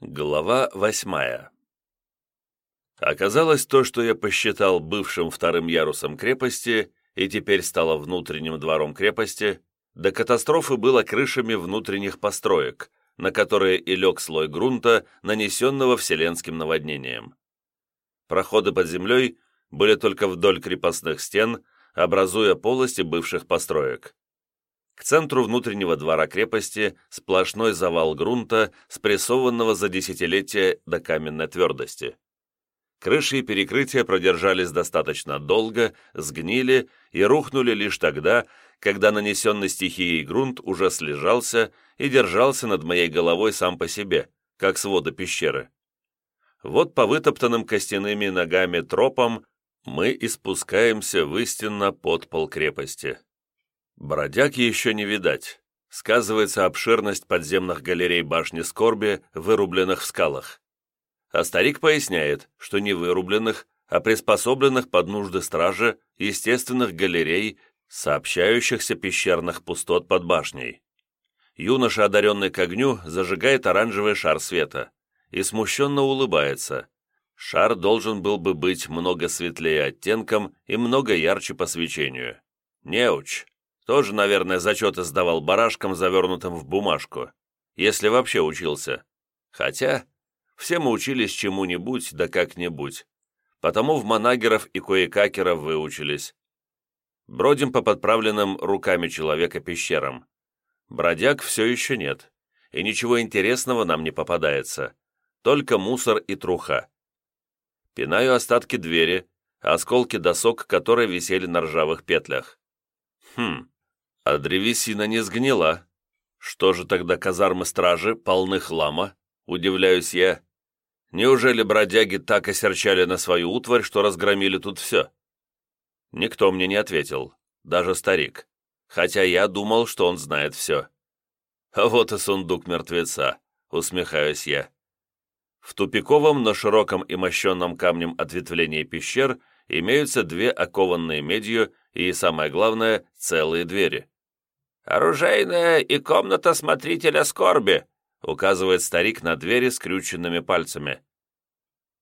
Глава восьмая Оказалось, то, что я посчитал бывшим вторым ярусом крепости и теперь стало внутренним двором крепости, до катастрофы было крышами внутренних построек, на которые и лег слой грунта, нанесенного вселенским наводнением. Проходы под землей были только вдоль крепостных стен, образуя полости бывших построек. К центру внутреннего двора крепости сплошной завал грунта, спрессованного за десятилетия до каменной твердости. Крыши и перекрытия продержались достаточно долго, сгнили и рухнули лишь тогда, когда нанесенный стихией грунт уже слежался и держался над моей головой сам по себе, как своды пещеры. Вот по вытоптанным костяными ногами тропам мы и спускаемся в истинно под пол крепости. Бродяг еще не видать. Сказывается обширность подземных галерей башни Скорби, вырубленных в скалах. А старик поясняет, что не вырубленных, а приспособленных под нужды стражи естественных галерей, сообщающихся пещерных пустот под башней. Юноша, одаренный к огню, зажигает оранжевый шар света и смущенно улыбается. Шар должен был бы быть много светлее оттенком и много ярче по свечению. Неуч, тоже, наверное, зачеты сдавал барашкам, завернутым в бумажку. Если вообще учился. Хотя, все мы учились чему-нибудь, да как-нибудь. Потому в манагеров и кое-какеров выучились. Бродим по подправленным руками человека пещерам. Бродяг все еще нет, и ничего интересного нам не попадается. Только мусор и труха. Пинаю остатки двери, осколки досок, которые висели на ржавых петлях. Хм, а древесина не сгнила. Что же тогда казармы стражи полны хлама? Удивляюсь я. Неужели бродяги так осерчали на свою утварь, что разгромили тут все? Никто мне не ответил, даже старик, хотя я думал, что он знает все. А вот и сундук мертвеца, усмехаюсь я. В тупиковом, но широком и мощенном камнем ответвлении пещер имеются две окованные медью и, самое главное, целые двери. «Оружейная и комната смотрителя скорби», указывает старик на двери скрюченными пальцами.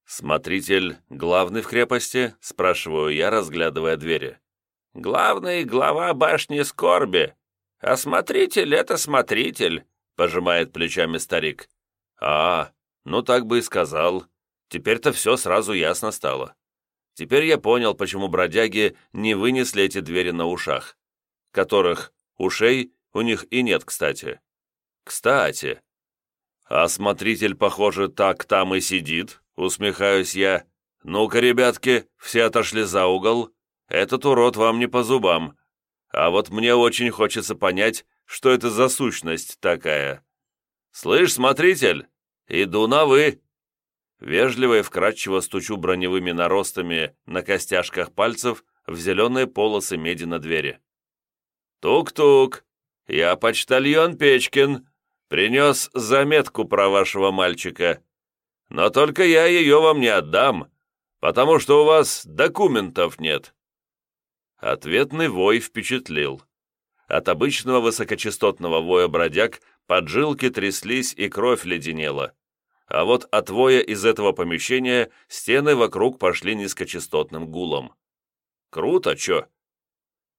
«Смотритель главный в крепости?» – спрашиваю я, разглядывая двери. «Главный глава башни скорби, а смотритель – это смотритель», – пожимает плечами старик. «А, ну так бы и сказал. Теперь-то все сразу ясно стало. Теперь я понял, почему бродяги не вынесли эти двери на ушах, которых ушей у них и нет, кстати. Кстати. А смотритель, похоже, так там и сидит, усмехаюсь я. Ну-ка, ребятки, все отошли за угол. Этот урод вам не по зубам. А вот мне очень хочется понять, что это за сущность такая. Слышь, смотритель, иду на «вы». Вежливо и вкрадчиво стучу броневыми наростами на костяшках пальцев в зеленые полосы меди на двери. «Тук-тук! Я почтальон Печкин. Принес заметку про вашего мальчика. Но только я ее вам не отдам, потому что у вас документов нет». Ответный вой впечатлил. От обычного высокочастотного воя бродяг поджилки тряслись и кровь леденела а вот от воя из этого помещения стены вокруг пошли низкочастотным гулом. Круто, чё?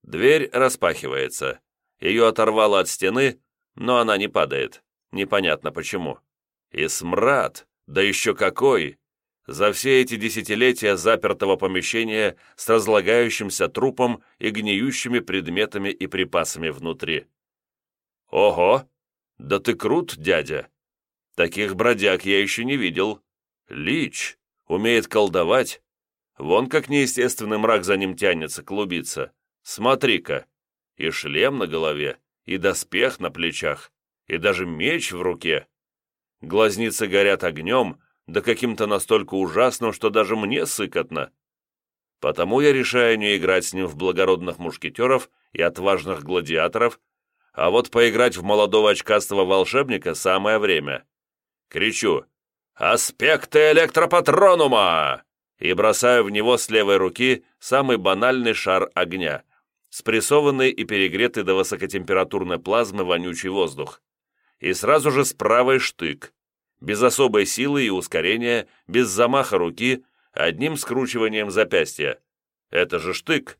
Дверь распахивается. Ее оторвало от стены, но она не падает. Непонятно почему. И смрад, да еще какой! За все эти десятилетия запертого помещения с разлагающимся трупом и гниющими предметами и припасами внутри. Ого! Да ты крут, дядя! Таких бродяг я еще не видел. Лич умеет колдовать. Вон как неестественный мрак за ним тянется, клубится. Смотри-ка. И шлем на голове, и доспех на плечах, и даже меч в руке. Глазницы горят огнем, да каким-то настолько ужасным, что даже мне сыкотно. Потому я решаю не играть с ним в благородных мушкетеров и отважных гладиаторов, а вот поиграть в молодого очкастого волшебника самое время. Кричу «Аспекты электропатронума!» и бросаю в него с левой руки самый банальный шар огня, спрессованный и перегретый до высокотемпературной плазмы вонючий воздух. И сразу же с правой штык. без особой силы и ускорения, без замаха руки, одним скручиванием запястья. Это же штык.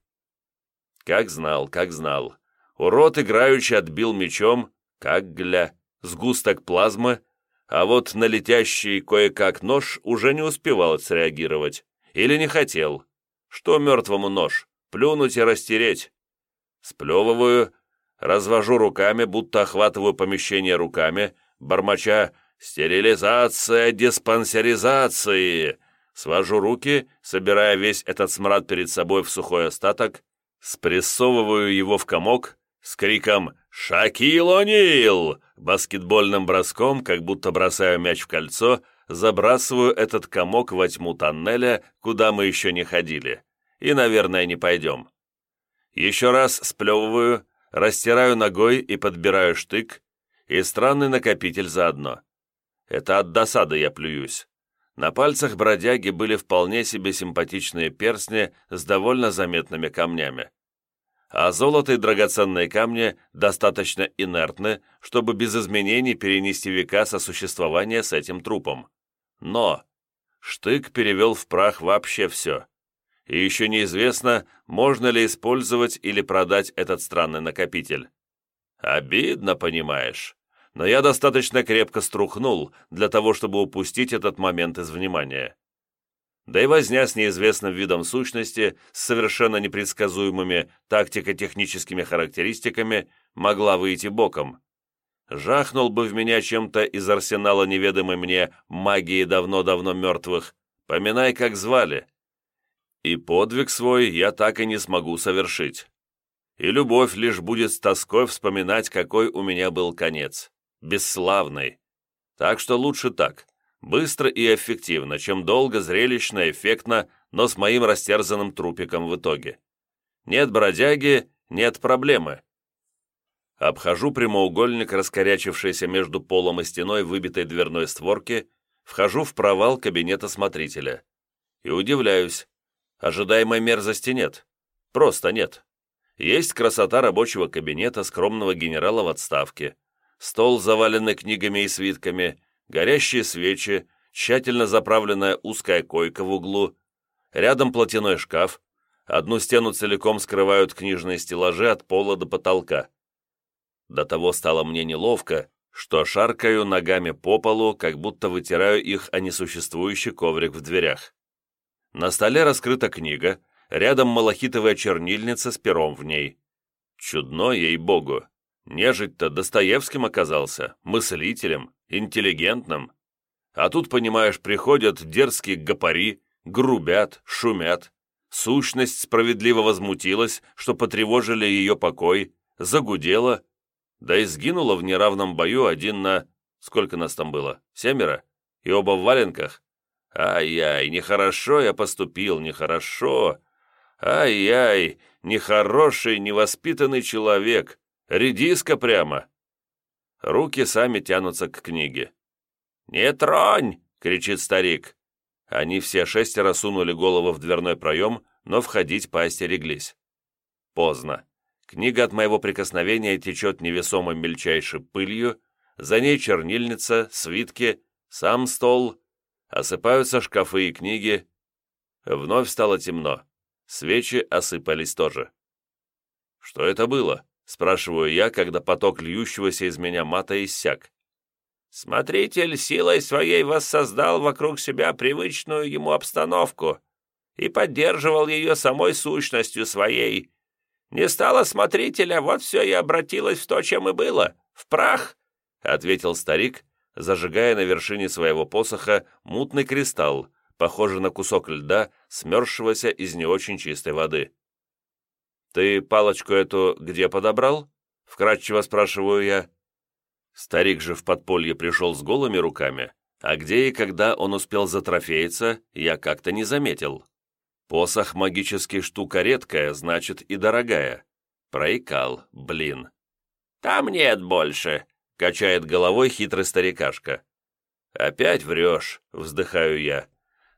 Как знал, как знал. Урод играючи отбил мечом, как гля, сгусток плазмы, а вот на летящий кое-как нож уже не успевал среагировать. Или не хотел. Что мертвому нож? Плюнуть и растереть. Сплевываю, развожу руками, будто охватываю помещение руками, бормоча «Стерилизация диспансеризации!» Свожу руки, собирая весь этот смрад перед собой в сухой остаток, спрессовываю его в комок с криком «Шакил О'Нил!» баскетбольным броском, как будто бросаю мяч в кольцо, забрасываю этот комок во тьму тоннеля, куда мы еще не ходили. И, наверное, не пойдем. Еще раз сплевываю, растираю ногой и подбираю штык, и странный накопитель заодно. Это от досады я плююсь. На пальцах бродяги были вполне себе симпатичные перстни с довольно заметными камнями. А золото и драгоценные камни достаточно инертны, чтобы без изменений перенести века сосуществования с этим трупом. Но штык перевел в прах вообще все. И еще неизвестно, можно ли использовать или продать этот странный накопитель. Обидно, понимаешь но я достаточно крепко струхнул для того, чтобы упустить этот момент из внимания. Да и возня с неизвестным видом сущности с совершенно непредсказуемыми тактико-техническими характеристиками могла выйти боком. Жахнул бы в меня чем-то из арсенала неведомой мне магии давно-давно мертвых, поминай, как звали. И подвиг свой я так и не смогу совершить. И любовь лишь будет с тоской вспоминать, какой у меня был конец бесславный. Так что лучше так, быстро и эффективно, чем долго, зрелищно, эффектно, но с моим растерзанным трупиком в итоге. Нет бродяги, нет проблемы. Обхожу прямоугольник, раскорячившийся между полом и стеной выбитой дверной створки, вхожу в провал кабинета смотрителя. И удивляюсь. Ожидаемой мерзости нет. Просто нет. Есть красота рабочего кабинета скромного генерала в отставке, стол, заваленный книгами и свитками, горящие свечи, тщательно заправленная узкая койка в углу, рядом платяной шкаф, одну стену целиком скрывают книжные стеллажи от пола до потолка. До того стало мне неловко, что шаркаю ногами по полу, как будто вытираю их о несуществующий коврик в дверях. На столе раскрыта книга, рядом малахитовая чернильница с пером в ней. Чудно, ей-богу. Нежить-то Достоевским оказался, мыслителем, интеллигентным. А тут, понимаешь, приходят дерзкие гопари, грубят, шумят. Сущность справедливо возмутилась, что потревожили ее покой, загудела, да и сгинула в неравном бою один на... Сколько нас там было? Семеро? И оба в валенках? Ай-яй, нехорошо я поступил, нехорошо. Ай-яй, нехороший, невоспитанный человек. Редиска прямо!» Руки сами тянутся к книге. «Не тронь!» — кричит старик. Они все шестеро сунули голову в дверной проем, но входить поостереглись. Поздно. Книга от моего прикосновения течет невесомой мельчайшей пылью, за ней чернильница, свитки, сам стол, осыпаются шкафы и книги. Вновь стало темно. Свечи осыпались тоже. Что это было? Спрашиваю я, когда поток льющегося из меня мата иссяк. Смотритель силой своей воссоздал вокруг себя привычную ему обстановку и поддерживал ее самой сущностью своей. Не стало смотрителя, вот все и обратилось в то, чем и было, в прах, — ответил старик, зажигая на вершине своего посоха мутный кристалл, похожий на кусок льда, смерзшегося из не очень чистой воды. «Ты палочку эту где подобрал?» — вкратчиво спрашиваю я. Старик же в подполье пришел с голыми руками, а где и когда он успел затрофеиться, я как-то не заметил. Посох магический штука редкая, значит и дорогая. Проикал, блин. «Там нет больше», — качает головой хитрый старикашка. «Опять врешь», — вздыхаю я.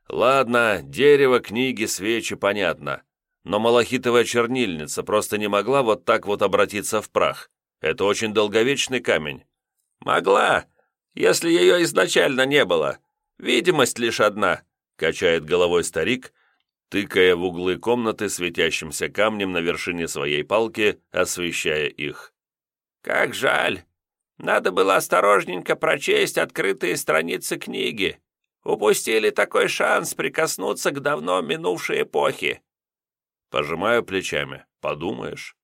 «Ладно, дерево, книги, свечи, понятно но малахитовая чернильница просто не могла вот так вот обратиться в прах. Это очень долговечный камень». «Могла, если ее изначально не было. Видимость лишь одна», — качает головой старик, тыкая в углы комнаты светящимся камнем на вершине своей палки, освещая их. «Как жаль! Надо было осторожненько прочесть открытые страницы книги. Упустили такой шанс прикоснуться к давно минувшей эпохе». Пожимаю плечами. «Подумаешь».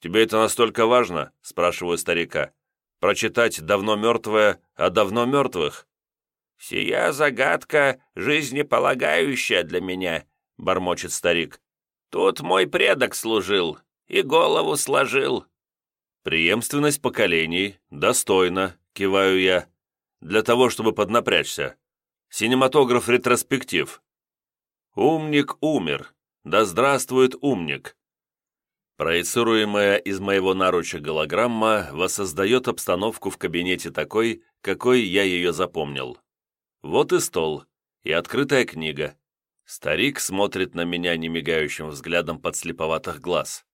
«Тебе это настолько важно?» — спрашиваю старика. «Прочитать давно мертвое о давно мертвых?» «Сия загадка жизнеполагающая для меня», — бормочет старик. «Тут мой предок служил и голову сложил». «Преемственность поколений, достойно», — киваю я, «для того, чтобы поднапрячься. Синематограф ретроспектив». «Умник умер. Да здравствует умник». Проецируемая из моего наруча голограмма воссоздает обстановку в кабинете такой, какой я ее запомнил. Вот и стол, и открытая книга. Старик смотрит на меня немигающим взглядом подслеповатых глаз.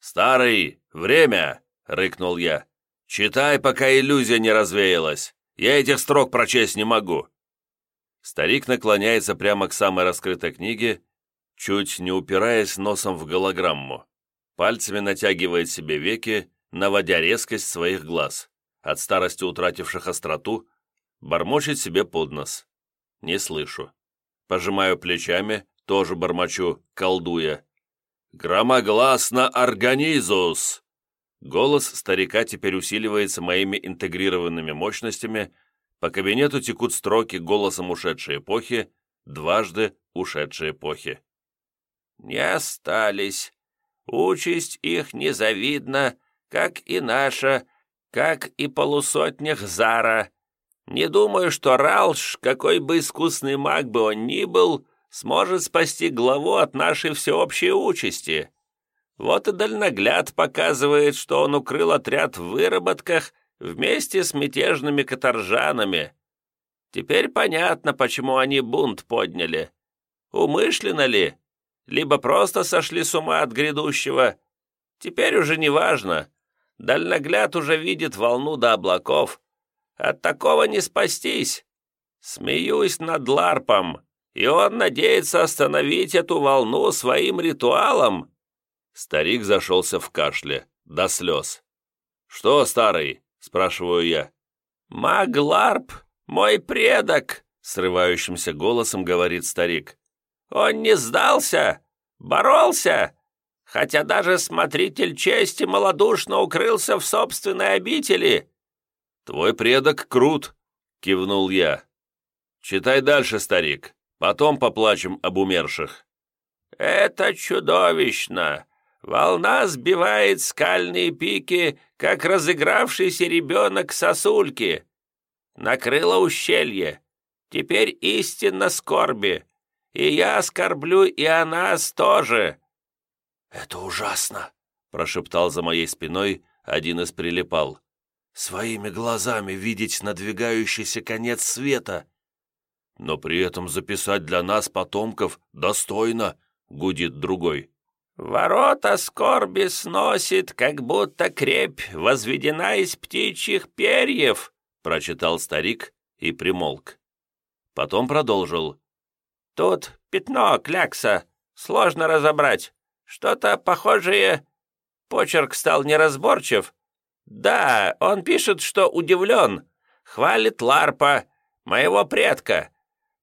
«Старый, время!» — рыкнул я. «Читай, пока иллюзия не развеялась. Я этих строк прочесть не могу». Старик наклоняется прямо к самой раскрытой книге, чуть не упираясь носом в голограмму. Пальцами натягивает себе веки, наводя резкость своих глаз, от старости утративших остроту, бормочет себе под нос. Не слышу. Пожимаю плечами, тоже бормочу, колдуя. «Громогласно организус!» Голос старика теперь усиливается моими интегрированными мощностями, по кабинету текут строки голосом ушедшей эпохи, дважды ушедшей эпохи. «Не остались. Участь их незавидна, как и наша, как и полусотнях Зара. Не думаю, что Ралш, какой бы искусный маг бы он ни был, сможет спасти главу от нашей всеобщей участи. Вот и дальногляд показывает, что он укрыл отряд в выработках вместе с мятежными каторжанами. Теперь понятно, почему они бунт подняли. Умышленно ли? Либо просто сошли с ума от грядущего? Теперь уже не важно. Дальногляд уже видит волну до облаков, от такого не спастись. Смеюсь над Ларпом, и он надеется остановить эту волну своим ритуалом». Старик зашелся в кашле, до слез. «Что, старый?» — спрашиваю я. «Маг Ларп, мой предок!» — срывающимся голосом говорит старик. «Он не сдался, боролся, хотя даже смотритель чести малодушно укрылся в собственной обители. «Твой предок крут», — кивнул я. «Читай дальше, старик, потом поплачем об умерших». «Это чудовищно! Волна сбивает скальные пики, как разыгравшийся ребенок сосульки. Накрыло ущелье. Теперь истинно скорби. И я оскорблю и о нас тоже». «Это ужасно», — прошептал за моей спиной один из прилипал своими глазами видеть надвигающийся конец света. Но при этом записать для нас, потомков, достойно, гудит другой. «Ворота скорби сносит, как будто крепь возведена из птичьих перьев», прочитал старик и примолк. Потом продолжил. «Тут пятно, клякса, сложно разобрать. Что-то похожее...» Почерк стал неразборчив, «Да, он пишет, что удивлен. Хвалит Ларпа, моего предка.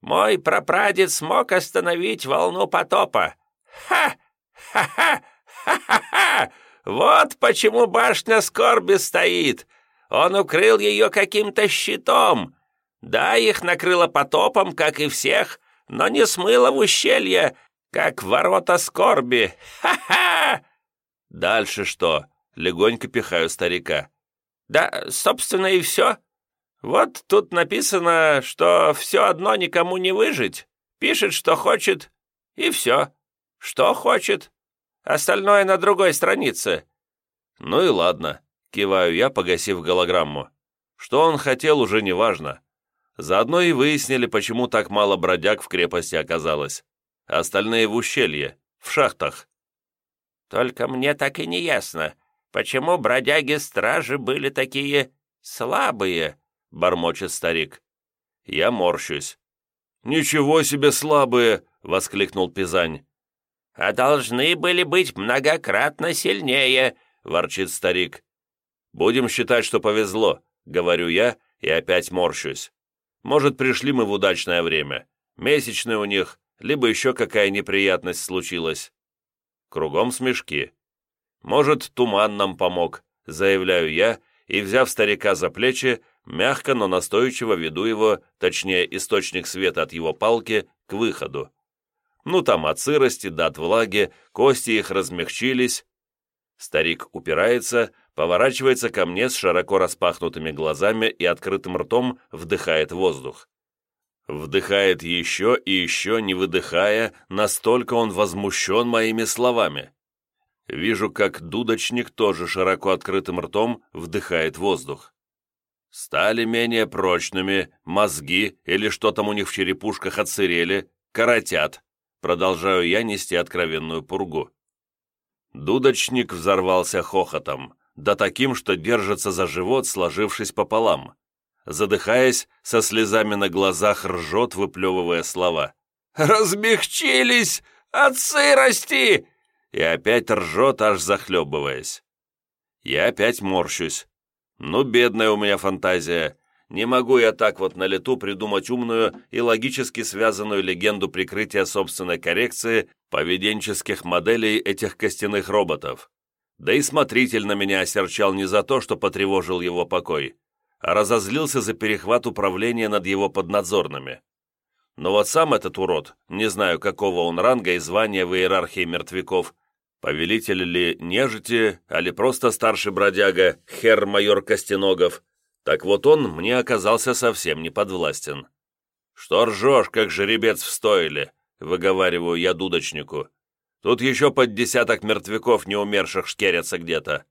Мой прапрадед смог остановить волну потопа. Ха! Ха-ха! Ха-ха-ха! Вот почему башня скорби стоит. Он укрыл ее каким-то щитом. Да, их накрыло потопом, как и всех, но не смыло в ущелье, как ворота скорби. Ха-ха!» «Дальше что?» Легонько пихаю старика. «Да, собственно, и все. Вот тут написано, что все одно никому не выжить. Пишет, что хочет, и все. Что хочет. Остальное на другой странице». «Ну и ладно», — киваю я, погасив голограмму. Что он хотел, уже не важно. Заодно и выяснили, почему так мало бродяг в крепости оказалось. Остальные в ущелье, в шахтах. «Только мне так и не ясно, почему бродяги-стражи были такие слабые?» — бормочет старик. Я морщусь. «Ничего себе слабые!» — воскликнул Пизань. «А должны были быть многократно сильнее», — ворчит старик. «Будем считать, что повезло», — говорю я и опять морщусь. «Может, пришли мы в удачное время. Месячные у них, либо еще какая неприятность случилась». Кругом смешки. «Может, туман нам помог», — заявляю я, и, взяв старика за плечи, мягко, но настойчиво веду его, точнее, источник света от его палки, к выходу. Ну, там от сырости да от влаги, кости их размягчились. Старик упирается, поворачивается ко мне с широко распахнутыми глазами и открытым ртом вдыхает воздух. Вдыхает еще и еще, не выдыхая, настолько он возмущен моими словами. Вижу, как дудочник тоже широко открытым ртом вдыхает воздух. Стали менее прочными, мозги или что там у них в черепушках отсырели, коротят. Продолжаю я нести откровенную пургу. Дудочник взорвался хохотом, да таким, что держится за живот, сложившись пополам. Задыхаясь, со слезами на глазах ржет, выплевывая слова. «Размягчились от сырости!» И опять ржет, аж захлебываясь. Я опять морщусь. Ну, бедная у меня фантазия. Не могу я так вот на лету придумать умную и логически связанную легенду прикрытия собственной коррекции поведенческих моделей этих костяных роботов. Да и смотритель на меня осерчал не за то, что потревожил его покой, а разозлился за перехват управления над его поднадзорными. Но вот сам этот урод, не знаю, какого он ранга и звания в иерархии мертвяков, Повелитель ли нежити, али просто старший бродяга, хер-майор Костеногов, так вот он мне оказался совсем не подвластен. «Что ржешь, как жеребец в стойле?» — выговариваю я дудочнику. «Тут еще под десяток мертвяков неумерших шкерятся где-то».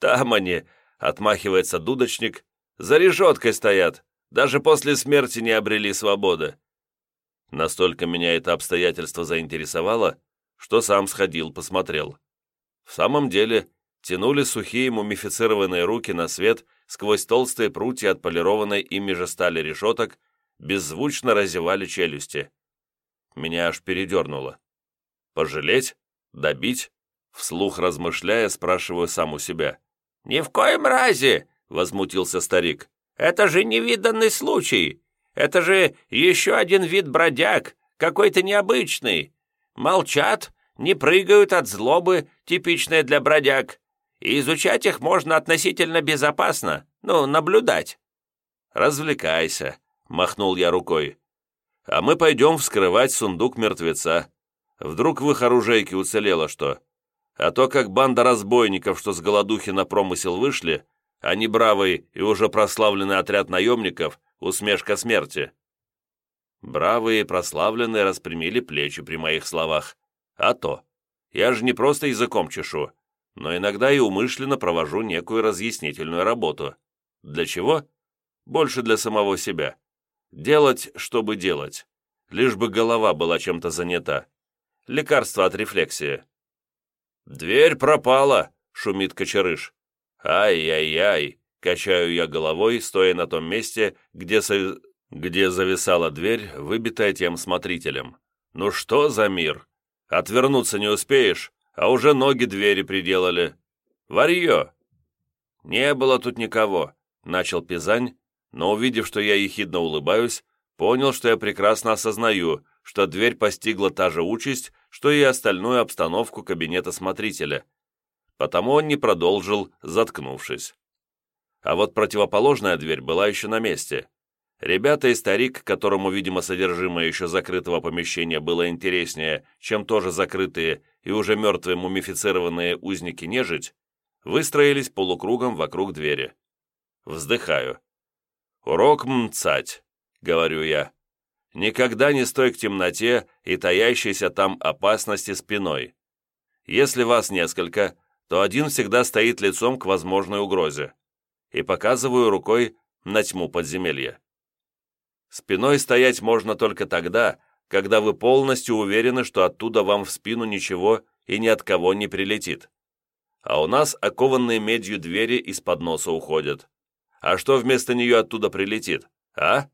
«Там они», — отмахивается дудочник, — «за решеткой стоят, даже после смерти не обрели свободы». Настолько меня это обстоятельство заинтересовало, что сам сходил, посмотрел. В самом деле, тянули сухие мумифицированные руки на свет сквозь толстые прутья отполированной ими же стали решеток, беззвучно разевали челюсти. Меня аж передернуло. Пожалеть? Добить? Вслух размышляя, спрашиваю сам у себя. «Ни в коем разе!» — возмутился старик. «Это же невиданный случай! Это же еще один вид бродяг, какой-то необычный. Молчат, не прыгают от злобы, типичная для бродяг, и изучать их можно относительно безопасно, ну, наблюдать». «Развлекайся», — махнул я рукой. «А мы пойдем вскрывать сундук мертвеца. Вдруг в их оружейке уцелело что? А то, как банда разбойников, что с голодухи на промысел вышли, а не бравый и уже прославленный отряд наемников, усмешка смерти». Бравые и прославленные распрямили плечи при моих словах. А то. Я же не просто языком чешу, но иногда и умышленно провожу некую разъяснительную работу. Для чего? Больше для самого себя. Делать, чтобы делать. Лишь бы голова была чем-то занята. Лекарство от рефлексии. «Дверь пропала!» — шумит кочерыш. «Ай-яй-яй!» — качаю я головой, стоя на том месте, где, со где зависала дверь, выбитая тем смотрителем. «Ну что за мир? Отвернуться не успеешь, а уже ноги двери приделали. Варье!» «Не было тут никого», — начал Пизань, но, увидев, что я ехидно улыбаюсь, понял, что я прекрасно осознаю, что дверь постигла та же участь, что и остальную обстановку кабинета смотрителя. Потому он не продолжил, заткнувшись. А вот противоположная дверь была еще на месте. Ребята и старик, которому, видимо, содержимое еще закрытого помещения было интереснее, чем тоже закрытые и уже мертвые мумифицированные узники нежить, выстроились полукругом вокруг двери. Вздыхаю. «Урок мцать», — говорю я. «Никогда не стой к темноте и таящейся там опасности спиной. Если вас несколько, то один всегда стоит лицом к возможной угрозе. И показываю рукой на тьму подземелья. Спиной стоять можно только тогда, когда вы полностью уверены, что оттуда вам в спину ничего и ни от кого не прилетит. А у нас окованные медью двери из-под носа уходят. А что вместо нее оттуда прилетит, а?»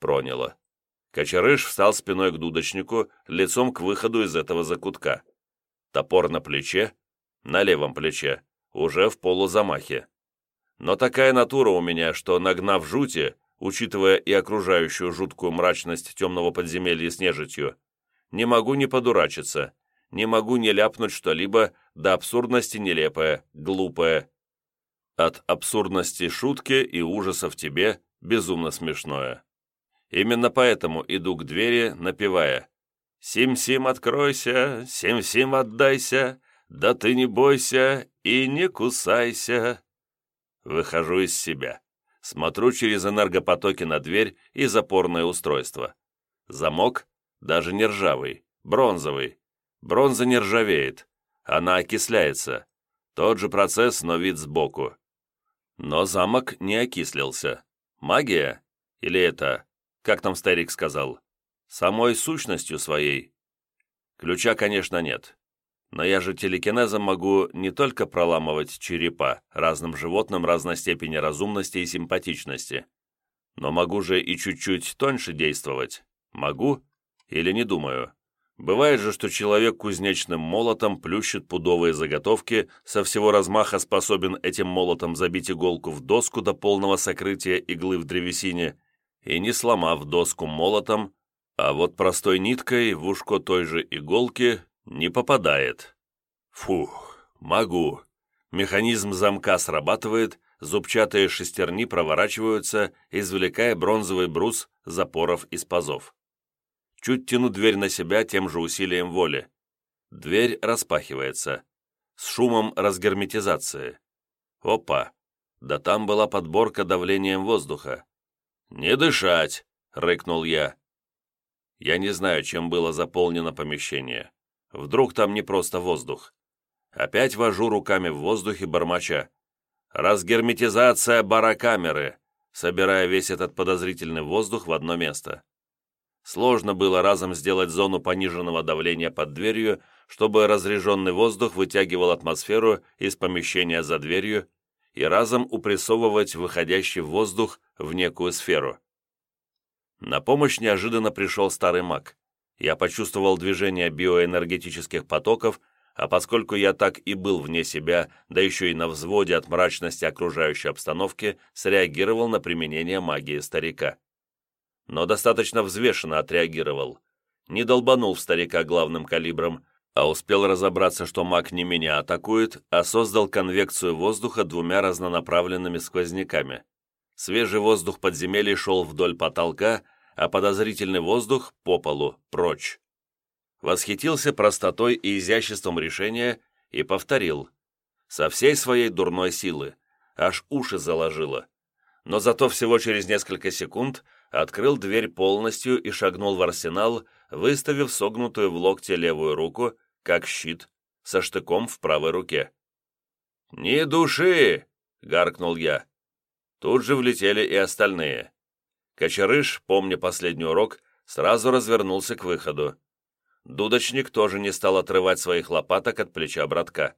Проняло. Кочерыш встал спиной к дудочнику, лицом к выходу из этого закутка. Топор на плече, на левом плече, уже в полузамахе. Но такая натура у меня, что, нагнав жути, учитывая и окружающую жуткую мрачность темного подземелья с нежитью, не могу не подурачиться, не могу не ляпнуть что-либо до абсурдности нелепое, глупое. От абсурдности шутки и ужаса в тебе безумно смешное. Именно поэтому иду к двери, напевая «Сим-сим, откройся, сим-сим, отдайся, да ты не бойся и не кусайся». Выхожу из себя. Смотрю через энергопотоки на дверь и запорное устройство. Замок, даже не ржавый, бронзовый. Бронза не ржавеет, она окисляется. Тот же процесс, но вид сбоку. Но замок не окислился. Магия? Или это, как там старик сказал, самой сущностью своей? Ключа, конечно, нет. Но я же телекинезом могу не только проламывать черепа разным животным разной степени разумности и симпатичности, но могу же и чуть-чуть тоньше действовать. Могу или не думаю. Бывает же, что человек кузнечным молотом плющит пудовые заготовки, со всего размаха способен этим молотом забить иголку в доску до полного сокрытия иглы в древесине и, не сломав доску молотом, а вот простой ниткой в ушко той же иголки не попадает. Фух, могу. Механизм замка срабатывает, зубчатые шестерни проворачиваются, извлекая бронзовый брус запоров из пазов. Чуть тяну дверь на себя тем же усилием воли. Дверь распахивается. С шумом разгерметизации. Опа! Да там была подборка давлением воздуха. «Не дышать!» — рыкнул я. Я не знаю, чем было заполнено помещение. Вдруг там не просто воздух. Опять вожу руками в воздухе бормоча. Разгерметизация барокамеры, собирая весь этот подозрительный воздух в одно место. Сложно было разом сделать зону пониженного давления под дверью, чтобы разреженный воздух вытягивал атмосферу из помещения за дверью и разом упрессовывать выходящий воздух в некую сферу. На помощь неожиданно пришел старый маг я почувствовал движение биоэнергетических потоков, а поскольку я так и был вне себя, да еще и на взводе от мрачности окружающей обстановки, среагировал на применение магии старика. Но достаточно взвешенно отреагировал. Не долбанул в старика главным калибром, а успел разобраться, что маг не меня атакует, а создал конвекцию воздуха двумя разнонаправленными сквозняками. Свежий воздух подземелья шел вдоль потолка, а подозрительный воздух по полу прочь. Восхитился простотой и изяществом решения и повторил. Со всей своей дурной силы. Аж уши заложило. Но зато всего через несколько секунд открыл дверь полностью и шагнул в арсенал, выставив согнутую в локте левую руку, как щит, со штыком в правой руке. «Ни души!» — гаркнул я. Тут же влетели и остальные. Кочерыш, помня последний урок, сразу развернулся к выходу. Дудочник тоже не стал отрывать своих лопаток от плеча братка.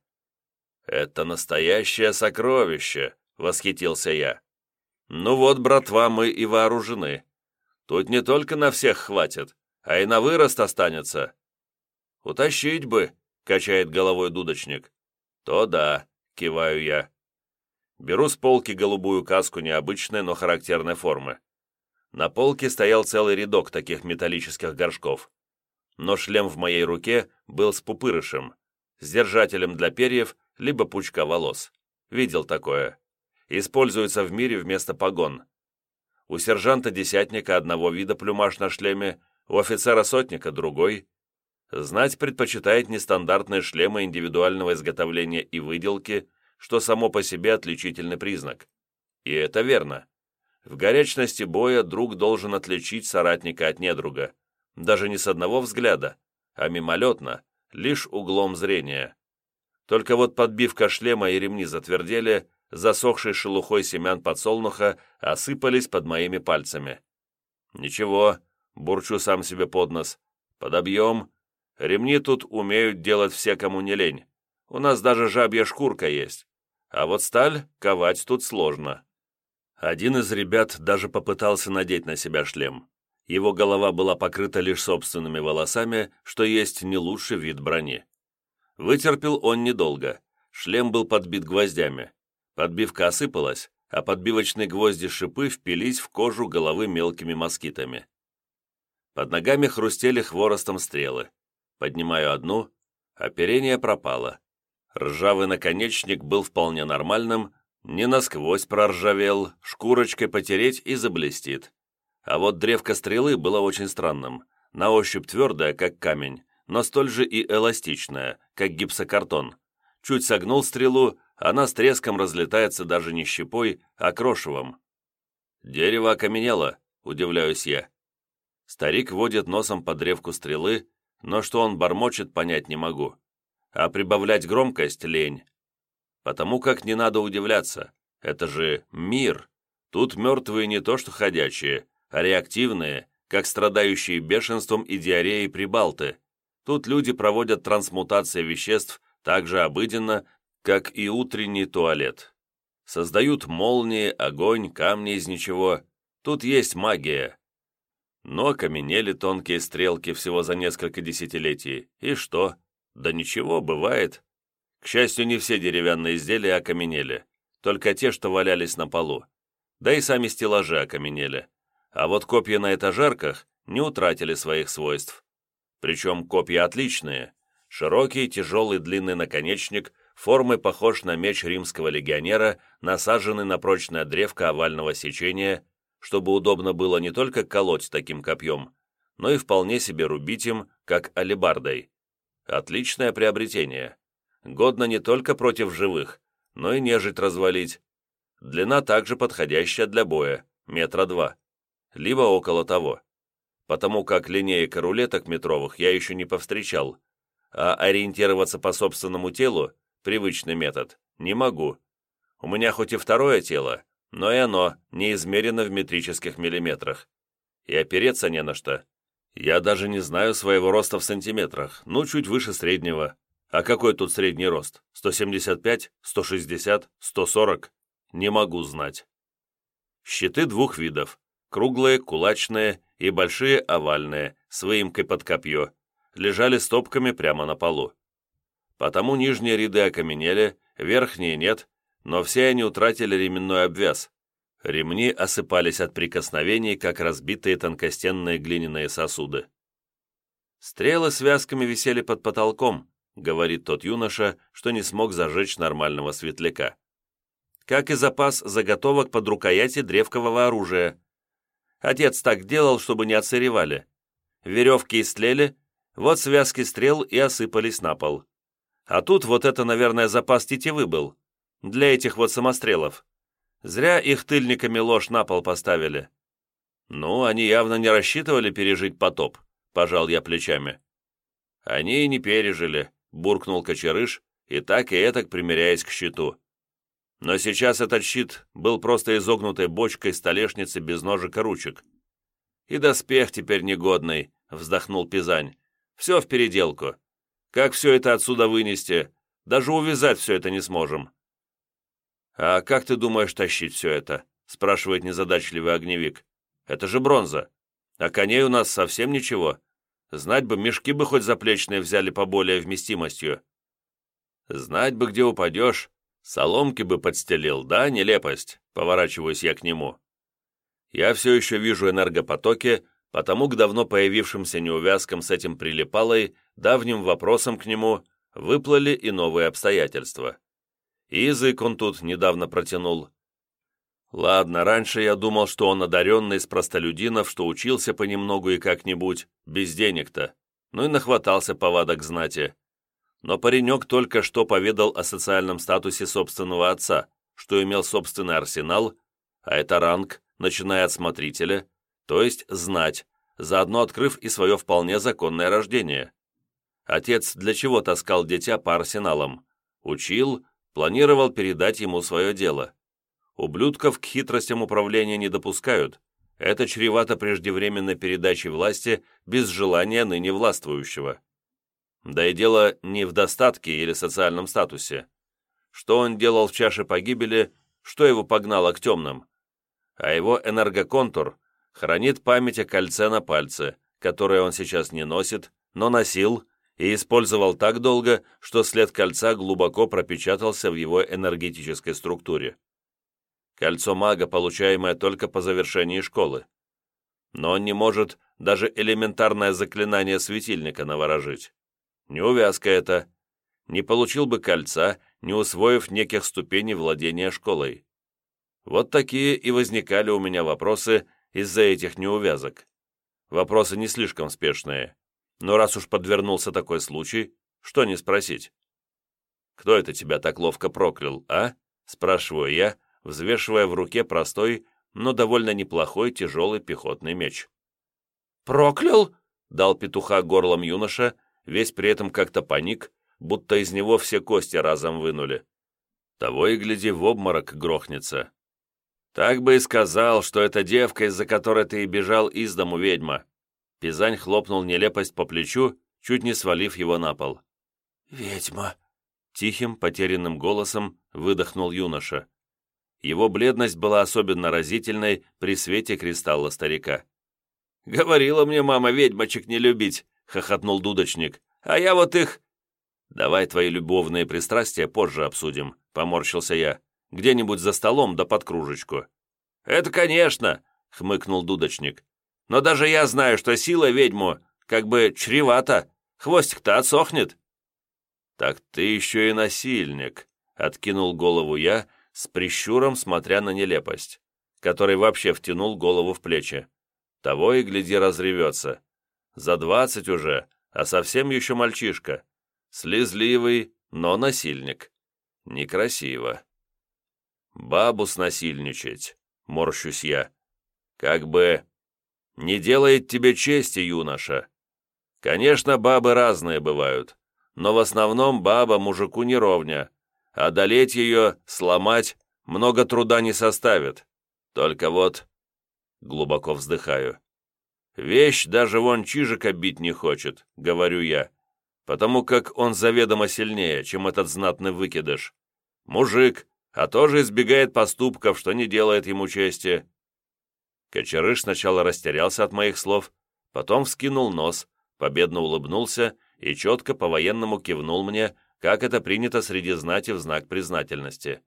«Это настоящее сокровище!» — восхитился я. «Ну вот, братва, мы и вооружены. Тут не только на всех хватит, а и на вырост останется». «Утащить бы!» — качает головой дудочник. «То да», — киваю я. Беру с полки голубую каску необычной, но характерной формы. На полке стоял целый рядок таких металлических горшков. Но шлем в моей руке был с пупырышем, с держателем для перьев, либо пучка волос. Видел такое. Используется в мире вместо погон. У сержанта-десятника одного вида плюмаж на шлеме, у офицера-сотника другой. Знать предпочитает нестандартные шлемы индивидуального изготовления и выделки, что само по себе отличительный признак. И это верно. В горячности боя друг должен отличить соратника от недруга, даже не с одного взгляда, а мимолетно, лишь углом зрения. Только вот подбивка шлема и ремни затвердели, засохшей шелухой семян подсолнуха осыпались под моими пальцами. «Ничего», — бурчу сам себе под нос, — «подобьем. Ремни тут умеют делать все, кому не лень. У нас даже жабья шкурка есть. А вот сталь ковать тут сложно». Один из ребят даже попытался надеть на себя шлем. Его голова была покрыта лишь собственными волосами, что есть не лучший вид брони. Вытерпел он недолго. Шлем был подбит гвоздями. Подбивка осыпалась, а подбивочные гвозди-шипы впились в кожу головы мелкими москитами. Под ногами хрустели хворостом стрелы. Поднимаю одну, оперение пропало. Ржавый наконечник был вполне нормальным, не насквозь проржавел, шкурочкой потереть и заблестит. А вот древко стрелы было очень странным, на ощупь твердое, как камень, но столь же и эластичное, как гипсокартон. Чуть согнул стрелу, она с треском разлетается даже не щепой, а крошевом. «Дерево окаменело», — удивляюсь я. Старик водит носом по древку стрелы, но что он бормочет, понять не могу. А прибавлять громкость — лень. Потому как не надо удивляться. Это же мир. Тут мертвые не то что ходячие, а реактивные, как страдающие бешенством и диареей прибалты. Тут люди проводят трансмутации веществ так же обыденно, как и утренний туалет. Создают молнии, огонь, камни из ничего. Тут есть магия. Но окаменели тонкие стрелки всего за несколько десятилетий. И что? Да ничего, бывает. К счастью, не все деревянные изделия окаменели, только те, что валялись на полу. Да и сами стеллажи окаменели. А вот копья на этажерках не утратили своих свойств. Причем копья отличные. Широкий, тяжелый, длинный наконечник, формой похож на меч римского легионера, насаженный на прочное древко овального сечения, чтобы удобно было не только колоть таким копьем, но и вполне себе рубить им, как алебардой. Отличное приобретение годно не только против живых, но и нежить развалить. Длина также подходящая для боя, метра два, либо около того. Потому как линеек и рулеток метровых я еще не повстречал, а ориентироваться по собственному телу, привычный метод, не могу. У меня хоть и второе тело, но и оно не измерено в метрических миллиметрах. И опереться не на что. Я даже не знаю своего роста в сантиметрах, ну, чуть выше среднего, а какой тут средний рост? 175, 160, 140? Не могу знать. Щиты двух видов. Круглые, кулачные и большие овальные, с выемкой под копье, лежали стопками прямо на полу. Потому нижние ряды окаменели, верхние нет, но все они утратили ременной обвяз. Ремни осыпались от прикосновений, как разбитые тонкостенные глиняные сосуды. Стрелы связками висели под потолком, говорит тот юноша, что не смог зажечь нормального светляка. Как и запас заготовок под рукояти древкового оружия. Отец так делал, чтобы не отсыревали. Веревки истлели, вот связки стрел и осыпались на пол. А тут вот это, наверное, запас тетивы был. Для этих вот самострелов. Зря их тыльниками ложь на пол поставили. Ну, они явно не рассчитывали пережить потоп, пожал я плечами. Они и не пережили, буркнул Кочерыш, и так и этак примеряясь к щиту. Но сейчас этот щит был просто изогнутой бочкой столешницы без ножек и ручек. «И доспех теперь негодный», — вздохнул Пизань. «Все в переделку. Как все это отсюда вынести? Даже увязать все это не сможем». «А как ты думаешь тащить все это?» — спрашивает незадачливый огневик. «Это же бронза. А коней у нас совсем ничего. Знать бы, мешки бы хоть заплечные взяли поболее вместимостью. Знать бы, где упадешь. Соломки бы подстелил, да, нелепость? Поворачиваюсь я к нему. Я все еще вижу энергопотоки, потому к давно появившимся неувязкам с этим прилипалой, давним вопросам к нему, выплыли и новые обстоятельства. И язык он тут недавно протянул. Ладно, раньше я думал, что он одаренный из простолюдинов, что учился понемногу и как-нибудь, без денег-то, ну и нахватался повадок знати. Но паренек только что поведал о социальном статусе собственного отца, что имел собственный арсенал, а это ранг, начиная от смотрителя, то есть знать, заодно открыв и свое вполне законное рождение. Отец для чего таскал дитя по арсеналам? Учил, планировал передать ему свое дело. Ублюдков к хитростям управления не допускают. Это чревато преждевременной передачей власти без желания ныне властвующего. Да и дело не в достатке или социальном статусе. Что он делал в чаше погибели, что его погнало к темным? а его энергоконтур хранит память о кольце на пальце, которое он сейчас не носит, но носил и использовал так долго, что след кольца глубоко пропечатался в его энергетической структуре. Кольцо мага, получаемое только по завершении школы. Но он не может даже элементарное заклинание светильника наворожить. Неувязка это. Не получил бы кольца, не усвоив неких ступеней владения школой. Вот такие и возникали у меня вопросы из-за этих неувязок. Вопросы не слишком спешные. Но раз уж подвернулся такой случай, что не спросить? «Кто это тебя так ловко проклял, а?» – спрашиваю я, взвешивая в руке простой, но довольно неплохой тяжелый пехотный меч. «Проклял?» — дал петуха горлом юноша, весь при этом как-то паник, будто из него все кости разом вынули. Того и гляди, в обморок грохнется. Так бы и сказал, что это девка, из-за которой ты и бежал из дому, ведьма. Пизань хлопнул нелепость по плечу, чуть не свалив его на пол. «Ведьма!» Тихим, потерянным голосом выдохнул юноша. Его бледность была особенно разительной при свете кристалла старика. «Говорила мне мама ведьмочек не любить», — хохотнул дудочник. «А я вот их...» «Давай твои любовные пристрастия позже обсудим», — поморщился я. «Где-нибудь за столом да под кружечку». «Это конечно», — хмыкнул дудочник. «Но даже я знаю, что сила ведьму как бы чревата. Хвостик-то отсохнет». «Так ты еще и насильник», — откинул голову я, с прищуром смотря на нелепость, который вообще втянул голову в плечи. Того и гляди разревется. За двадцать уже, а совсем еще мальчишка. Слезливый, но насильник. Некрасиво. Бабу снасильничать, морщусь я. Как бы... Не делает тебе чести, юноша. Конечно, бабы разные бывают, но в основном баба мужику не ровня. Одолеть ее, сломать, много труда не составит. Только вот Глубоко вздыхаю. «Вещь даже вон Чижика бить не хочет», — говорю я, потому как он заведомо сильнее, чем этот знатный выкидыш. Мужик, а тоже избегает поступков, что не делает ему чести. Кочерыш сначала растерялся от моих слов, потом вскинул нос, победно улыбнулся и четко по-военному кивнул мне, как это принято среди знати в знак признательности.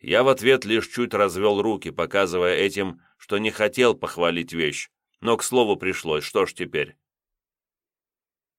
Я в ответ лишь чуть развел руки, показывая этим, что не хотел похвалить вещь, но к слову пришлось, что ж теперь.